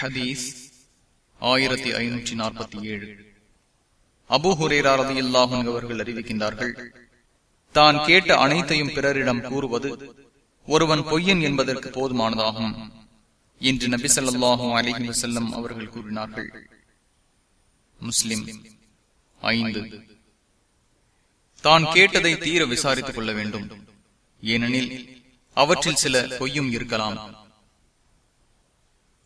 ஹதீஸ் ஆயிரத்தி ஐநூற்றி நாற்பத்தி ஏழு. அபு ஹுரேராரதி இல்லாஹும் அவர்கள் அறிவிக்கின்றார்கள் தான் கேட்ட அனைத்தையும் பிறரிடம் கூறுவது ஒருவன் பொய்யன் என்பதற்கு போதுமானதாகும் என்று நபி சொல்லாஹும் அலிஹி வசல்லம் அவர்கள் கூறினார்கள். முஸ்லிம் ஐந்து. தான் கேட்டதை தீர விசாரித்துக் கொள்ள வேண்டும். ஏனெனில் அவற்றில் சில பொய்யும் இருக்கலாம்.